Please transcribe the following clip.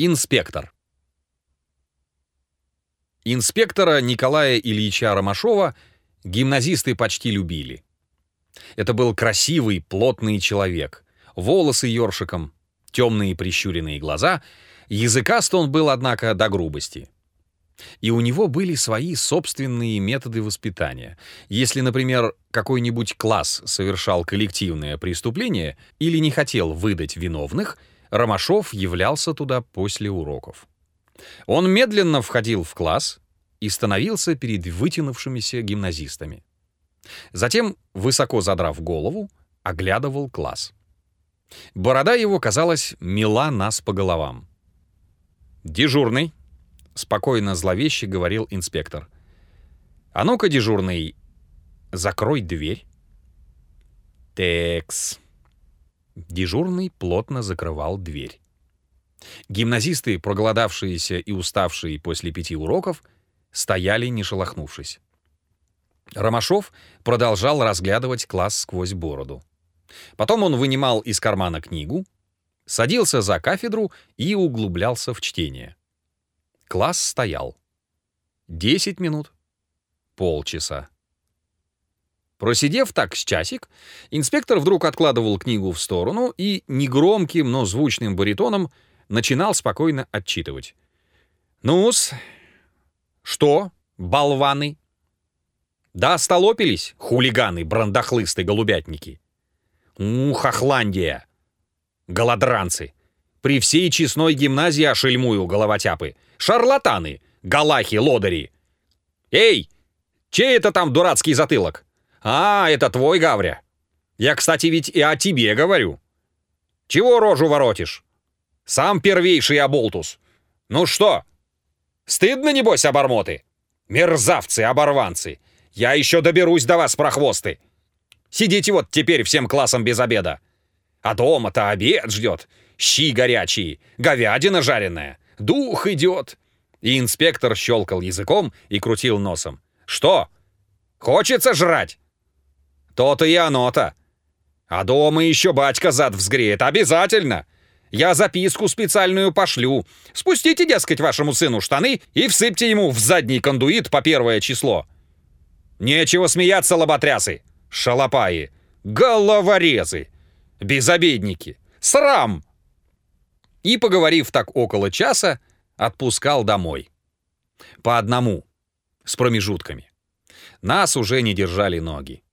Инспектор. Инспектора Николая Ильича Ромашова гимназисты почти любили. Это был красивый, плотный человек. Волосы ёршиком, темные прищуренные глаза. Языкаст он был, однако, до грубости. И у него были свои собственные методы воспитания. Если, например, какой-нибудь класс совершал коллективное преступление или не хотел выдать виновных — Ромашов являлся туда после уроков. Он медленно входил в класс и становился перед вытянувшимися гимназистами. Затем, высоко задрав голову, оглядывал класс. Борода его, казалось, мела нас по головам. «Дежурный», — спокойно зловеще говорил инспектор. «А ну-ка, дежурный, закрой дверь». «Текс», Дежурный плотно закрывал дверь. Гимназисты, проголодавшиеся и уставшие после пяти уроков, стояли, не шелохнувшись. Ромашов продолжал разглядывать класс сквозь бороду. Потом он вынимал из кармана книгу, садился за кафедру и углублялся в чтение. Класс стоял. Десять минут. Полчаса. Просидев так с часик, инспектор вдруг откладывал книгу в сторону и негромким, но звучным баритоном начинал спокойно отчитывать. «Ну-с, что, болваны? Да столопились, хулиганы, брандахлысты, голубятники? Ух, Охландия! Голодранцы! При всей честной гимназии ошельмую, головотяпы! Шарлатаны! Галахи, лодыри! Эй, чей это там дурацкий затылок?» «А, это твой, Гавря. Я, кстати, ведь и о тебе говорю. Чего рожу воротишь? Сам первейший оболтус. Ну что? Стыдно, небось, обормоты? Мерзавцы, оборванцы. Я еще доберусь до вас, прохвосты. Сидите вот теперь всем классом без обеда. А дома-то обед ждет. Щи горячие, говядина жареная. Дух идет. И инспектор щелкал языком и крутил носом. Что? Хочется жрать? То-то и оно-то. А дома еще батька зад взгреет, обязательно. Я записку специальную пошлю. Спустите, дескать, вашему сыну штаны и всыпьте ему в задний кондуит по первое число. Нечего смеяться, лоботрясы, шалопаи, головорезы, безобедники, срам. И, поговорив так около часа, отпускал домой. По одному, с промежутками. Нас уже не держали ноги.